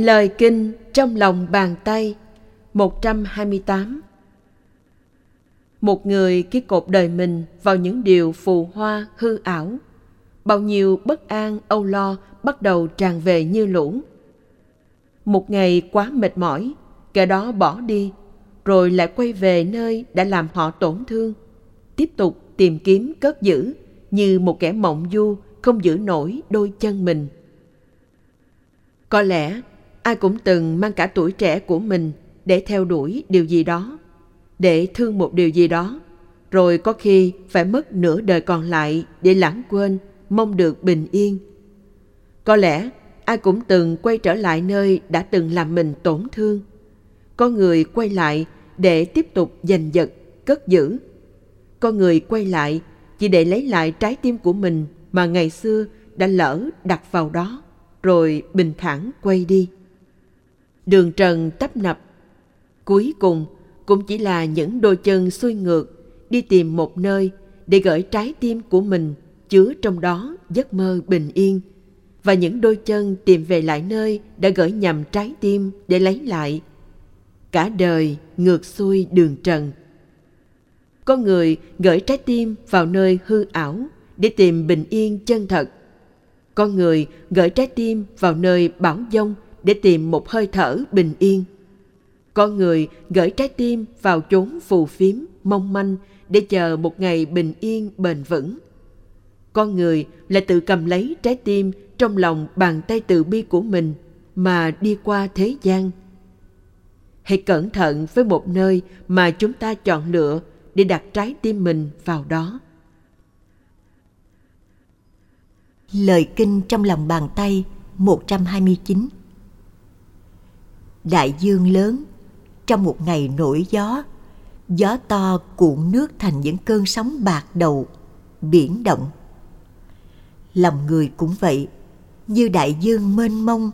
Lời kinh trong lòng bàn tay 128 Một người khi cột đời mình vào những điều phù hoa hư ảo, bao nhiêu bất an âu lo bắt đầu tràn về như lũ. Một ngày quá mệt mỏi, kẻ đó bỏ đi, rồi lại quay về nơi đã làm họ tổn thương, tiếp tục tìm kiếm cất giữ như một kẻ mộng du không giữ nổi đôi chân mình. Có lẽ ai cũng từng mang cả tuổi trẻ của mình để theo đuổi điều gì đó, để thương một điều gì đó, rồi có khi phải mất nửa đời còn lại để lãng quên, mong được bình yên. Có lẽ ai cũng từng quay trở lại nơi đã từng làm mình tổn thương. Có người quay lại để tiếp tục giành giật, cất giữ. Có người quay lại chỉ để lấy lại trái tim của mình mà ngày xưa đã lỡ đặt vào đó, rồi bình thản quay đi. Đường trần tấp nập, cuối cùng cũng chỉ là những đôi chân xuôi ngược đi tìm một nơi để gửi trái tim của mình chứa trong đó giấc mơ bình yên. Và những đôi chân tìm về lại nơi đã gửi nhầm trái tim để lấy lại. Cả đời ngược xuôi đường trần. Có người gửi trái tim vào nơi hư ảo để tìm bình yên chân thật. Có người gửi trái tim vào nơi bão dông để tìm một hơi thở bình yên. Có người gửi trái tim vào chốn phù phiếm mong manh để chờ một ngày bình yên, bền vững. Con người lại tự cầm lấy trái tim trong lòng bàn tay từ bi của mình mà đi qua thế gian. Hãy cẩn thận với một nơi mà chúng ta chọn lựa để đặt trái tim mình vào đó. Lời kinh trong lòng bàn tay 129 Đại dương lớn. Trong một ngày nổi gió Gió to cuộn nước thành những cơn sóng bạc đầu, Biển động. Lòng người cũng vậy, Như đại dương mênh mông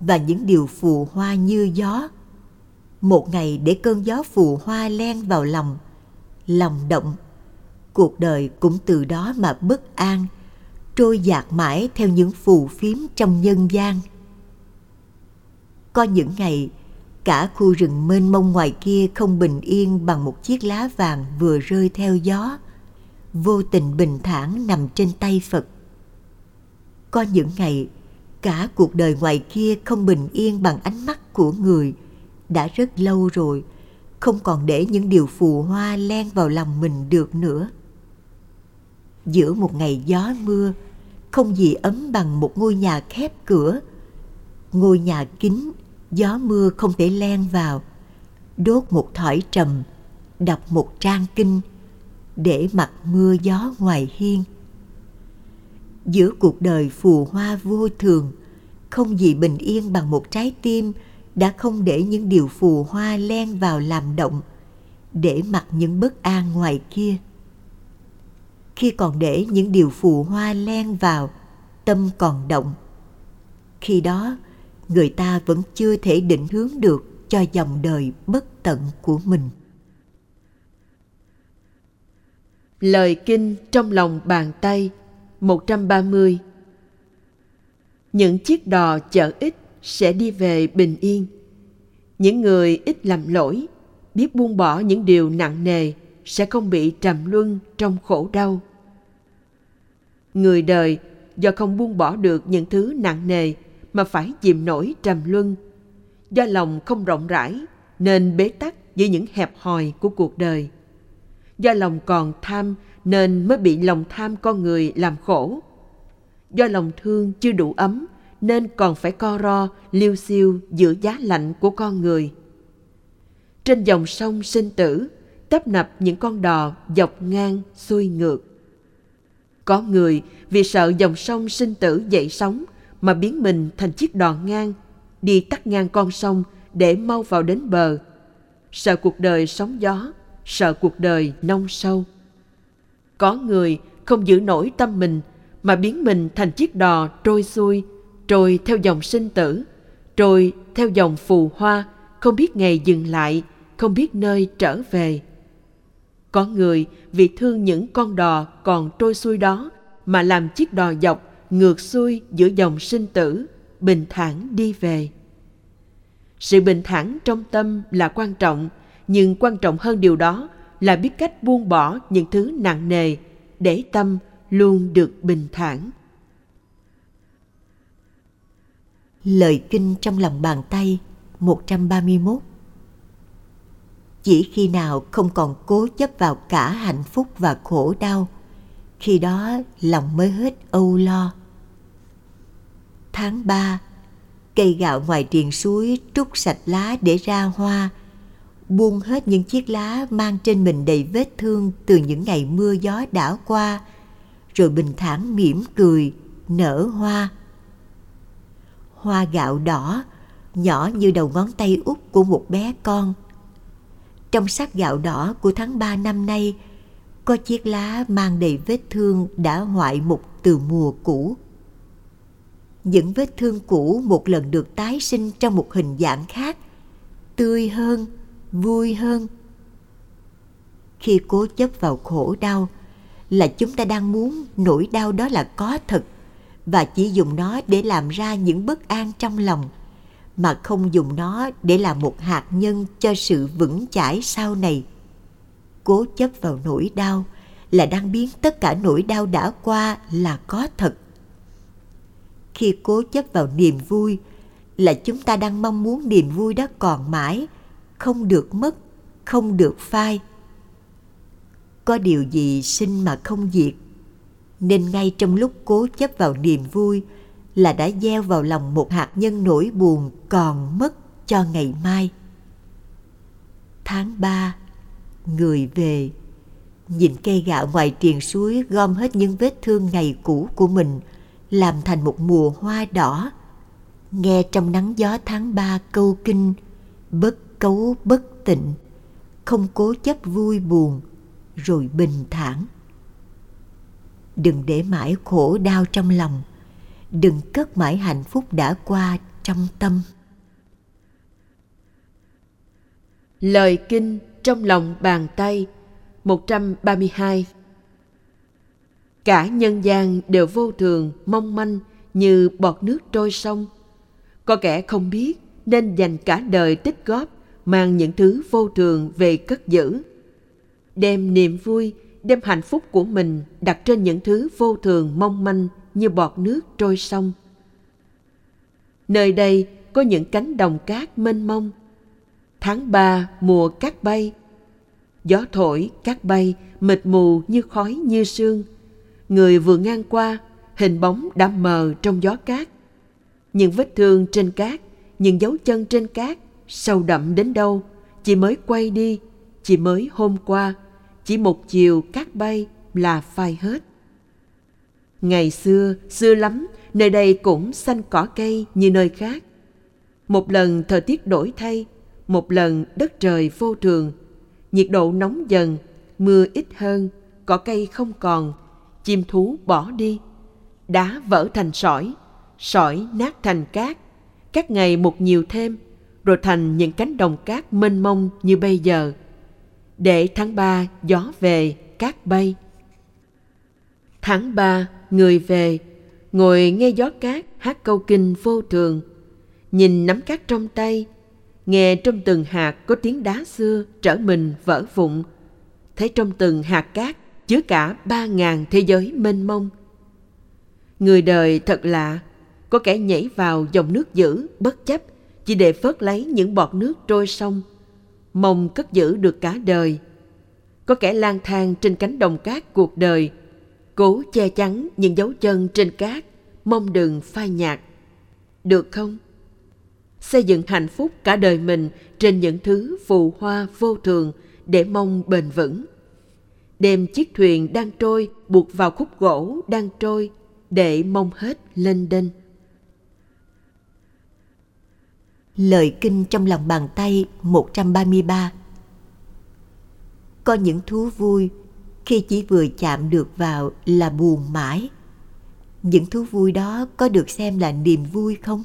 Và những điều phù hoa như gió. Một ngày để cơn gió phù hoa len vào lòng Lòng động, Cuộc đời cũng từ đó mà bất an – trôi dạt mãi theo những phù phiếm trong nhân gian. Có những ngày, cả khu rừng mênh mông ngoài kia không bình yên bằng một chiếc lá vàng vừa rơi theo gió, vô tình bình thản nằm trên tay Phật. Có những ngày, cả cuộc đời ngoài kia không bình yên bằng ánh mắt của người, đã rất lâu rồi, không còn để những điều phù hoa len vào lòng mình được nữa. Giữa một ngày gió mưa, không gì ấm bằng một ngôi nhà khép cửa. Ngôi nhà kín, gió mưa không thể len vào. Đốt một thỏi trầm, đọc một trang kinh, để mặc mưa gió ngoài hiên. Giữa cuộc đời phù hoa vô thường, không gì bình yên bằng một trái tim đã không để những điều phù hoa len vào làm động, để mặc những bất an ngoài kia khi còn để những điều phù hoa len vào tâm còn động khi đó người ta vẫn chưa thể định hướng được cho dòng đời bất tận của mình. Lời kinh trong lòng bàn tay 130 Những chiếc đò chở ít sẽ đi về bình yên. Những người ít làm lỗi, biết buông bỏ những điều nặng nề sẽ không bị trầm luân trong khổ đau. Người đời do không buông bỏ được những thứ nặng nề mà phải chìm nổi trầm luân. Do lòng không rộng rãi, nên bế tắc giữa những hẹp hòi của cuộc đời. Do lòng còn tham, nên mới bị lòng tham con người làm khổ. Do lòng thương chưa đủ ấm, nên còn phải co ro, liêu xiêu giữa giá lạnh của con người. Trên dòng sông sinh tử, tấp nập những con đò dọc ngang xuôi ngược. Có người vì sợ dòng sông sinh tử dậy sóng mà biến mình thành chiếc đò ngang, đi tắt ngang con sông để mau vào đến bờ. Sợ cuộc đời sóng gió, sợ cuộc đời nông sâu. Có người không giữ nổi tâm mình mà biến mình thành chiếc đò trôi xuôi, trôi theo dòng sinh tử, trôi theo dòng phù hoa, không biết ngày dừng lại, không biết nơi trở về. Có người vì thương những con đò còn trôi xuôi đó mà làm chiếc đò dọc ngược xuôi giữa dòng sinh tử, bình thản đi về. sự bình thản trong tâm là quan trọng nhưng quan trọng hơn điều đó là biết cách buông bỏ những thứ nặng nề để tâm luôn được bình thản Lời kinh trong lòng bàn tay 131 Chỉ khi nào không còn cố chấp vào cả hạnh phúc và khổ đau, khi đó lòng mới hết âu lo. Tháng 3, cây gạo ngoài triền suối trút sạch lá để ra hoa, buông hết những chiếc lá mang trên mình đầy vết thương từ những ngày mưa gió đã qua, rồi bình thản mỉm cười, nở hoa hoa gạo đỏ, nhỏ như đầu ngón tay út của một bé con. Trong sắc gạo đỏ của tháng 3 năm nay, có chiếc lá mang đầy vết thương đã hoại mục từ mùa cũ. Những vết thương cũ một lần được tái sinh trong một hình dạng khác, tươi hơn, vui hơn. Khi cố chấp vào khổ đau, là chúng ta đang muốn nỗi đau đó là có thật và chỉ dùng nó để làm ra những bất an trong lòng mà không dùng nó để làm một hạt nhân cho sự vững chãi sau này cố chấp vào nỗi đau là đang biến tất cả nỗi đau đã qua là có thật khi cố chấp vào niềm vui là chúng ta đang mong muốn niềm vui đó còn mãi không được mất không được phai. Có điều gì sinh mà không diệt? Nên ngay trong lúc cố chấp vào niềm vui là đã gieo vào lòng một hạt nhân nỗi buồn còn mất cho ngày mai. Tháng ba, người về, nhìn cây gạo ngoài triền suối gom hết những vết thương ngày cũ của mình làm thành một mùa hoa đỏ. Nghe trong nắng gió tháng ba câu kinh, bất cấu bất tịnh, không cố chấp vui buồn, rồi bình thản. Đừng để mãi khổ đau trong lòng đừng cất mãi hạnh phúc đã qua trong tâm. Lời kinh trong lòng bàn tay 132 Cả nhân gian đều vô thường, mong manh như bọt nước trôi sông. Có kẻ không biết nên dành cả đời tích góp mang những thứ vô thường về cất giữ. Đem niềm vui đem hạnh phúc của mình đặt trên những thứ vô thường mong manh như bọt nước trôi sông. Nơi đây có những cánh đồng cát mênh mông. Tháng ba mùa cát bay. Gió thổi cát bay mịt mù như khói như sương. Người vừa ngang qua, hình bóng đã mờ trong gió cát. Những vết thương trên cát, những dấu chân trên cát, sâu đậm đến đâu, chỉ mới quay đi, chỉ mới hôm qua, chỉ một chiều cát bay là phai hết. Ngày xưa, xưa lắm, nơi đây cũng xanh cỏ cây như nơi khác. Một lần thời tiết đổi thay, một lần đất trời vô thường, nhiệt độ nóng dần, mưa ít hơn, cỏ cây không còn, chim thú bỏ đi, đá vỡ thành sỏi, sỏi nát thành cát, các ngày một nhiều thêm, rồi thành những cánh đồng cát mênh mông như bây giờ – để tháng ba gió về cát bay. Tháng ba người về ngồi nghe gió cát hát câu kinh vô thường. Nhìn nắm cát trong tay nghe trong từng hạt có tiếng đá xưa trở mình vỡ vụn. Thấy trong từng hạt cát chứa cả ba ngàn thế giới mênh mông người đời thật lạ có kẻ nhảy vào dòng nước dữ bất chấp chỉ để phớt lấy những bọt nước trôi sông mong cất giữ được cả đời. Có kẻ lang thang trên cánh đồng cát cuộc đời, cố che chắn những dấu chân trên cát, mong đừng phai nhạt. Được không? Xây dựng hạnh phúc cả đời mình trên những thứ phù hoa vô thường để mong bền vững. Đem chiếc thuyền đang trôi buộc vào khúc gỗ đang trôi để mong hết lên đên. Lời kinh trong lòng bàn tay 133 Có những thú vui khi chỉ vừa chạm được vào là buồn mãi. Những thú vui đó có được xem là niềm vui không?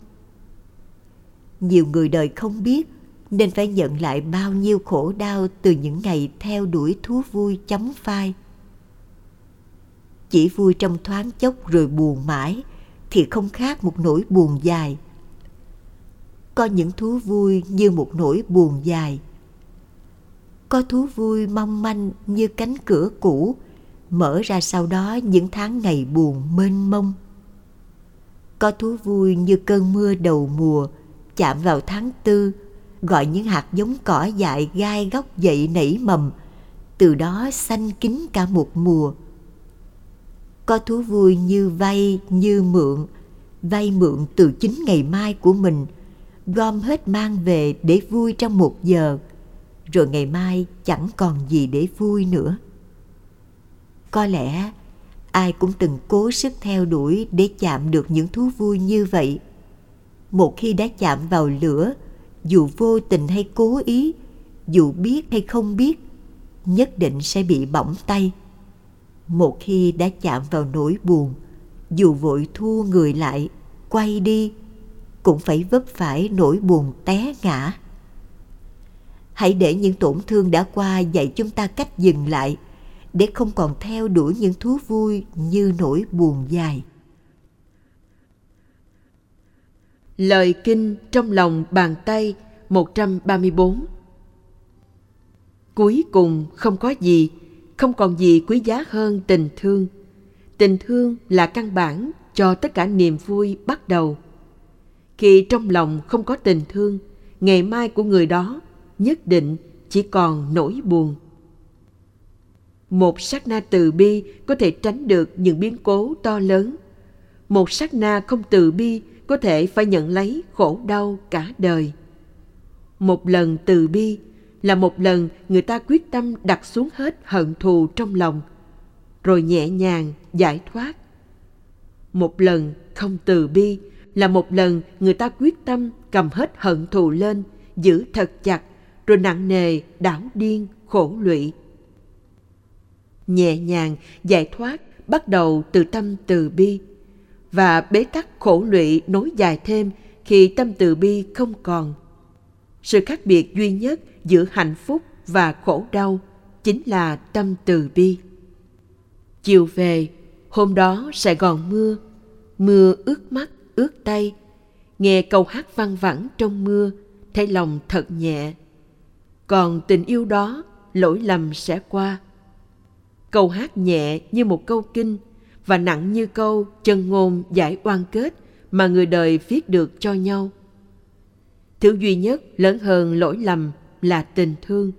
Nhiều người đời không biết nên phải nhận lại bao nhiêu khổ đau từ những ngày theo đuổi thú vui chóng phai. Chỉ vui trong thoáng chốc rồi buồn mãi, thì không khác một nỗi buồn dài. Có những thú vui như một nỗi buồn dài. Có thú vui mong manh như cánh cửa cũ, mở ra sau đó những tháng ngày buồn mênh mông. Có thú vui như cơn mưa đầu mùa, chạm vào tháng tư gọi những hạt giống cỏ dại gai góc dậy nảy mầm. Từ đó xanh kín cả một mùa. Có thú vui như vay, như mượn, vay mượn từ chính ngày mai của mình, gom hết mang về để vui trong một giờ. Rồi ngày mai chẳng còn gì để vui nữa. Có lẽ ai cũng từng cố sức theo đuổi để chạm được những thú vui như vậy. Một khi đã chạm vào lửa dù vô tình hay cố ý, dù biết hay không biết, nhất định sẽ bị bỏng tay. Một khi đã chạm vào nỗi buồn, dù vội thu người lại, quay đi, cũng phải vấp phải nỗi buồn té ngã. Hãy để những tổn thương đã qua dạy chúng ta cách dừng lại, để không còn theo đuổi những thú vui như nỗi buồn dài. Lời kinh trong lòng bàn tay 134 Cuối cùng không có gì, không còn gì quý giá hơn tình thương. Tình thương là căn bản cho tất cả niềm vui bắt đầu. Khi trong lòng không có tình thương, ngày mai của người đó nhất định chỉ còn nỗi buồn. Một sát na từ bi có thể tránh được những biến cố to lớn. Một sát na không từ bi có thể phải nhận lấy khổ đau cả đời. Một lần từ bi là một lần người ta quyết tâm đặt xuống hết hận thù trong lòng, rồi nhẹ nhàng giải thoát. Một lần không từ bi là một lần người ta quyết tâm cầm hết hận thù lên, giữ thật chặt, rồi nặng nề đảo điên khổ lụy. Nhẹ nhàng giải thoát bắt đầu từ tâm từ bi và bế tắc khổ lụy nối dài thêm khi tâm từ bi không còn. Sự khác biệt duy nhất giữa hạnh phúc và khổ đau chính là tâm từ bi. Chiều về, hôm đó Sài Gòn mưa, mưa ướt mắt, ướt tay. Nghe câu hát văng vẳng trong mưa, thấy lòng thật nhẹ. Còn tình yêu đó, lỗi lầm sẽ qua. Câu hát nhẹ như một câu kinh và nặng như câu chân ngôn giải oan kết mà người đời viết được cho nhau. Thứ duy nhất lớn hơn lỗi lầm là tình thương.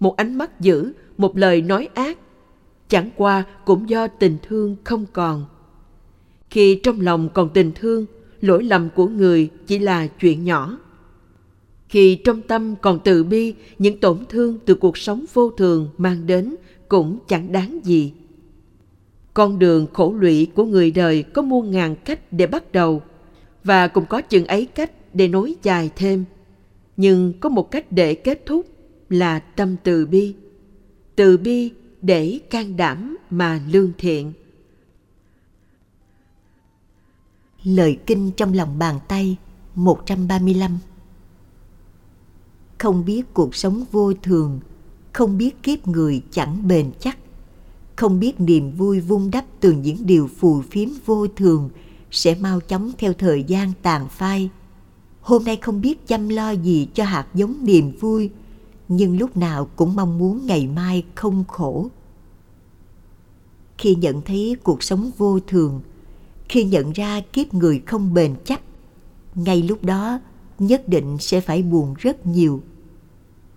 Một ánh mắt dữ, một lời nói ác, chẳng qua cũng do tình thương không còn. Khi trong lòng còn tình thương, lỗi lầm của người chỉ là chuyện nhỏ. Khi trong tâm còn từ bi, những tổn thương từ cuộc sống vô thường mang đến cũng chẳng đáng gì. Con đường khổ lụy của người đời có muôn ngàn cách để bắt đầu và cũng có chừng ấy cách để nối dài thêm. Nhưng có một cách để kết thúc là tâm từ bi. Từ bi để can đảm mà lương thiện. Lời kinh trong lòng bàn tay 135 Không biết cuộc sống vô thường, không biết kiếp người chẳng bền chắc, không biết niềm vui vung đắp từ những điều phù phiếm vô thường sẽ mau chóng theo thời gian tàn phai. Hôm nay không biết chăm lo gì cho hạt giống niềm vui, nhưng lúc nào cũng mong muốn ngày mai không khổ. Khi nhận thấy cuộc sống vô thường, khi nhận ra kiếp người không bền chắc, ngay lúc đó nhất định sẽ phải buồn rất nhiều.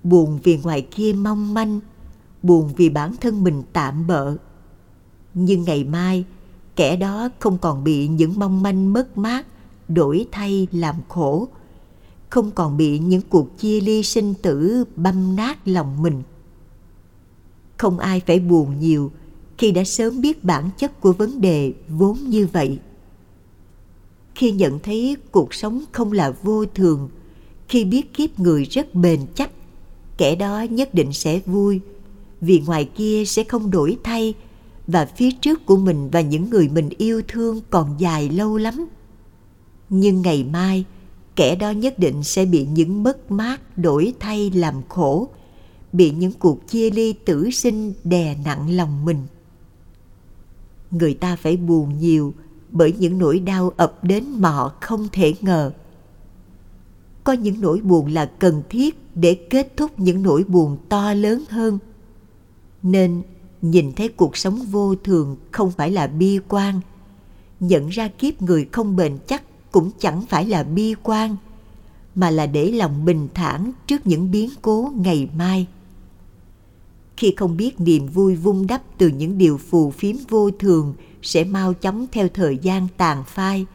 Buồn vì ngoài kia mong manh, buồn vì bản thân mình tạm bợ. Nhưng ngày mai, kẻ đó không còn bị những mong manh mất mát đổi thay làm khổ, không còn bị những cuộc chia ly sinh tử băm nát lòng mình. Không ai phải buồn nhiều khi đã sớm biết bản chất của vấn đề vốn như vậy. Khi nhận thấy cuộc sống không là vô thường, khi biết kiếp người rất bền chắc, kẻ đó nhất định sẽ vui vì ngoài kia sẽ không đổi thay, và phía trước của mình và những người mình yêu thương còn dài lâu lắm. Nhưng ngày mai, kẻ đó nhất định sẽ bị những mất mát đổi thay làm khổ, bị những cuộc chia ly tử sinh đè nặng lòng mình. Người ta phải buồn nhiều bởi những nỗi đau ập đến mọ không thể ngờ. Có những nỗi buồn là cần thiết để kết thúc những nỗi buồn to lớn hơn nên nhìn thấy cuộc sống vô thường không phải là bi quan. Nhận ra kiếp người không bền chắc cũng chẳng phải là bi quan, mà là để lòng bình thản trước những biến cố ngày mai. Khi không biết niềm vui vung đắp từ những điều phù phiếm vô thường sẽ mau chóng theo thời gian tàn phai.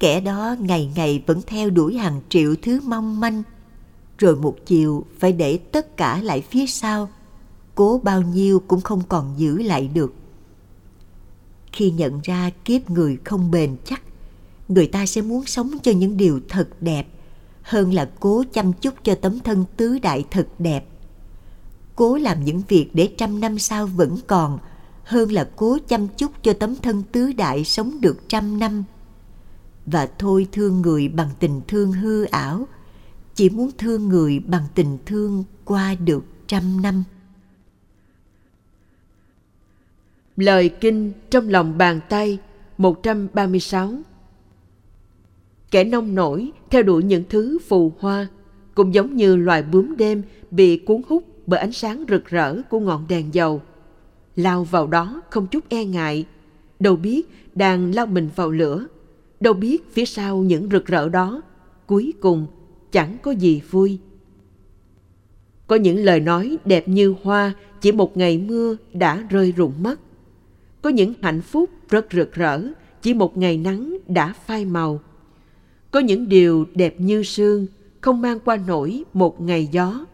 Kẻ đó ngày ngày vẫn theo đuổi hàng triệu thứ mong manh, rồi một chiều phải để tất cả lại phía sau cố bao nhiêu cũng không còn giữ lại được. Khi nhận ra kiếp người không bền chắc, người ta sẽ muốn sống cho những điều thật đẹp hơn là cố chăm chút cho tấm thân tứ đại thật đẹp. Cố làm những việc để trăm năm sau vẫn còn hơn là cố chăm chút cho tấm thân tứ đại sống được trăm năm. Và thôi thương người bằng tình thương hư ảo, chỉ muốn thương người bằng tình thương qua được trăm năm. Lời kinh trong lòng bàn tay 136 Kẻ nông nổi theo đuổi những thứ phù hoa cũng giống như loài bướm đêm bị cuốn hút bởi ánh sáng rực rỡ của ngọn đèn dầu. Lao vào đó không chút e ngại, đâu biết đang lao mình vào lửa, đâu biết phía sau những rực rỡ đó, cuối cùng chẳng có gì vui. Có những lời nói đẹp như hoa chỉ một ngày mưa đã rơi rụng mất. Có những hạnh phúc rất rực rỡ, chỉ một ngày nắng đã phai màu. Có những điều đẹp như sương, không mang qua nổi một ngày gió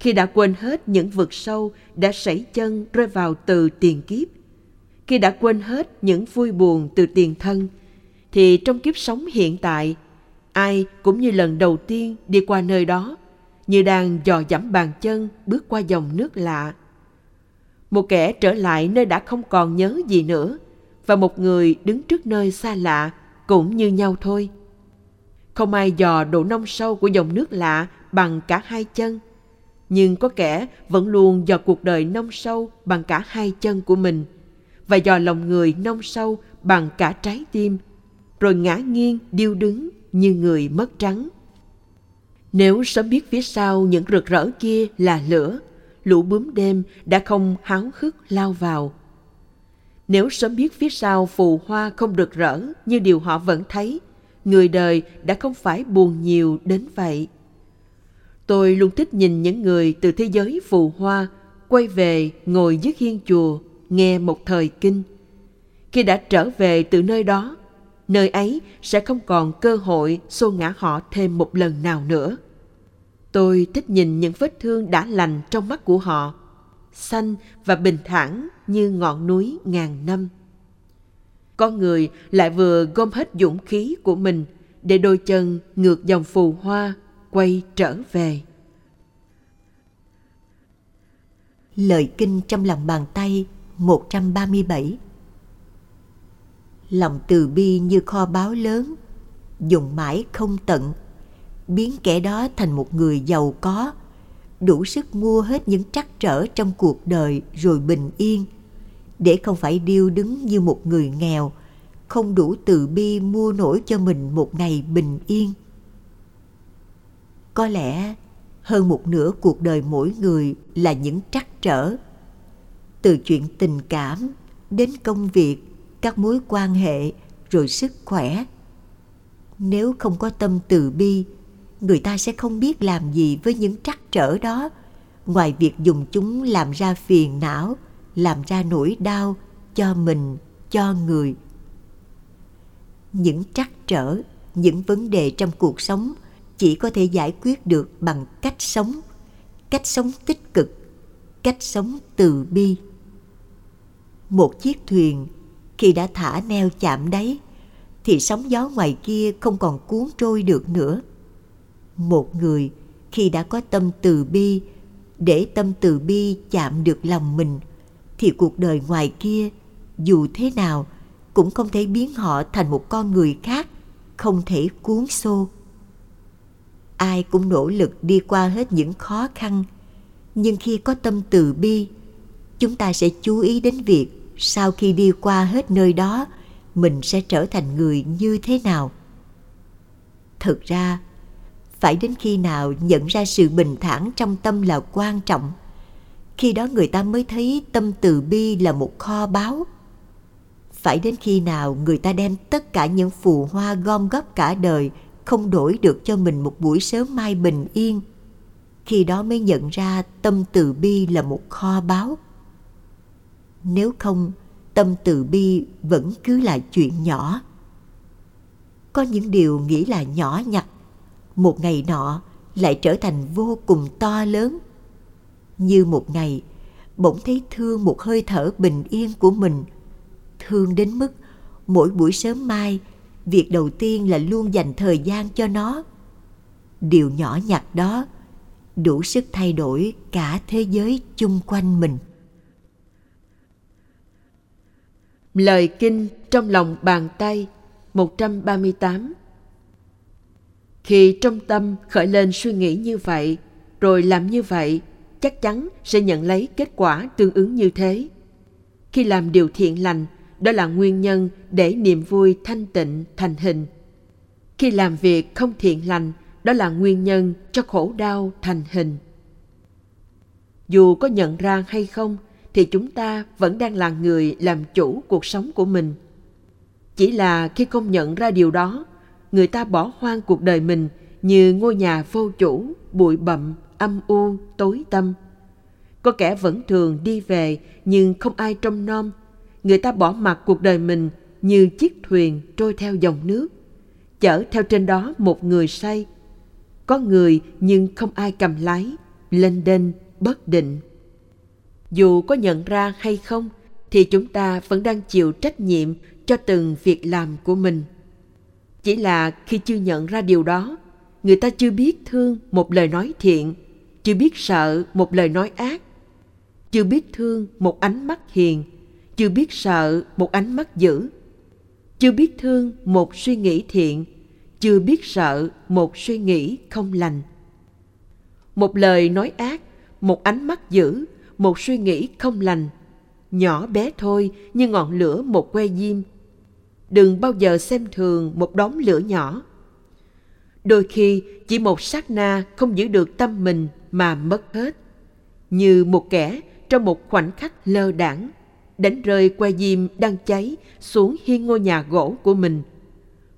khi đã quên hết những vực sâu đã sảy chân rơi vào từ tiền kiếp, khi đã quên hết những vui buồn từ tiền thân, thì trong kiếp sống hiện tại, ai cũng như lần đầu tiên đi qua nơi đó, như đang dò dẫm bàn chân bước qua dòng nước lạ một kẻ trở lại nơi đã không còn nhớ gì nữa, và một người đứng trước nơi xa lạ cũng như nhau thôi. Không ai dò độ nông sâu của dòng nước lạ bằng cả hai chân, nhưng có kẻ vẫn luôn dò cuộc đời nông sâu bằng cả hai chân của mình, và dò lòng người nông sâu bằng cả trái tim, rồi ngã nghiêng điêu đứng như người mất trắng. Nếu sớm biết phía sau những rực rỡ kia là lửa lũ bướm đêm đã không háo hức lao vào nếu sớm biết phía sau phù hoa không rực rỡ như điều họ vẫn thấy người đời đã không phải buồn nhiều đến vậy Tôi luôn thích nhìn những người từ thế giới phù hoa quay về ngồi dưới hiên chùa nghe một thời kinh. Khi đã trở về từ nơi đó, nơi ấy sẽ không còn cơ hội xô ngã họ thêm một lần nào nữa. Tôi thích nhìn những vết thương đã lành trong mắt của họ, xanh và bình thản như ngọn núi ngàn năm. Con người lại vừa gom hết dũng khí của mình để đôi chân ngược dòng phù hoa quay trở về. Lời kinh trong lòng bàn tay 137 Lòng từ bi như kho báu lớn, dùng mãi không tận, biến kẻ đó thành một người giàu có, đủ sức mua hết những trắc trở trong cuộc đời rồi bình yên, để không phải điêu đứng như một người nghèo, không đủ từ bi mua nổi cho mình một ngày bình yên. Có lẽ hơn một nửa cuộc đời mỗi người là những trắc trở từ chuyện tình cảm đến công việc các mối quan hệ rồi sức khỏe. Nếu không có tâm từ bi người ta sẽ không biết làm gì với những trắc trở đó. Ngoài việc dùng chúng làm ra phiền não, làm ra nỗi đau cho mình, cho người. Những trắc trở, những vấn đề trong cuộc sống chỉ có thể giải quyết được bằng cách sống cách sống tích cực, cách sống từ bi. Một chiếc thuyền khi đã thả neo chạm đáy thì sóng gió ngoài kia không còn cuốn trôi được nữa một người khi đã có tâm từ bi. Để tâm từ bi chạm được lòng mình, thì cuộc đời ngoài kia, dù thế nào, cũng không thể biến họ thành một con người khác, không thể cuốn xô. Ai cũng nỗ lực đi qua hết những khó khăn, nhưng khi có tâm từ bi, chúng ta sẽ chú ý đến việc sau khi đi qua hết nơi đó, mình sẽ trở thành người như thế nào. Thực ra phải đến khi nào nhận ra sự bình thản trong tâm là quan trọng. Khi đó người ta mới thấy tâm từ bi là một kho báu. Phải đến khi nào người ta đem tất cả những phù hoa gom góp cả đời không đổi được cho mình một buổi sớm mai bình yên, khi đó mới nhận ra tâm từ bi là một kho báu. Nếu không, tâm từ bi vẫn cứ là chuyện nhỏ. Có những điều nghĩ là nhỏ nhặt một ngày nọ lại trở thành vô cùng to lớn. Như một ngày, bỗng thấy thương một hơi thở bình yên của mình. Thương đến mức mỗi buổi sớm mai, việc đầu tiên là luôn dành thời gian cho nó. Điều nhỏ nhặt đó đủ sức thay đổi cả thế giới chung quanh mình. Lời kinh trong lòng bàn tay 138 khi trong tâm khởi lên suy nghĩ như vậy, rồi làm như vậy, chắc chắn sẽ nhận lấy kết quả tương ứng như thế. Khi làm điều thiện lành, đó là nguyên nhân để niềm vui thanh tịnh thành hình. Khi làm việc không thiện lành, đó là nguyên nhân cho khổ đau thành hình. Dù có nhận ra hay không, thì chúng ta vẫn đang là người làm chủ cuộc sống của mình chỉ là khi không nhận ra điều đó người ta bỏ hoang cuộc đời mình như ngôi nhà vô chủ, bụi bặm, âm u, tối tăm. Có kẻ vẫn thường đi về nhưng không ai trông nom. Người ta bỏ mặc cuộc đời mình như chiếc thuyền trôi theo dòng nước. Chở theo trên đó một người say. Có người nhưng không ai cầm lái, lên đên bất định. Dù có nhận ra hay không, thì chúng ta vẫn đang chịu trách nhiệm cho từng việc làm của mình chỉ là khi chưa nhận ra điều đó, người ta chưa biết thương một lời nói thiện, chưa biết sợ một lời nói ác, chưa biết thương một ánh mắt hiền, chưa biết sợ một ánh mắt dữ, chưa biết thương một suy nghĩ thiện, chưa biết sợ một suy nghĩ không lành. Một lời nói ác, một ánh mắt dữ, một suy nghĩ không lành, nhỏ bé thôi như ngọn lửa một que diêm đừng bao giờ xem thường một đống lửa nhỏ. Đôi khi, chỉ một sát na không giữ được tâm mình mà mất hết. Như một kẻ trong một khoảnh khắc lơ đãng đánh rơi que diêm đang cháy xuống hiên ngôi nhà gỗ của mình.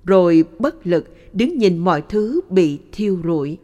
Rồi bất lực đứng nhìn mọi thứ bị thiêu rụi.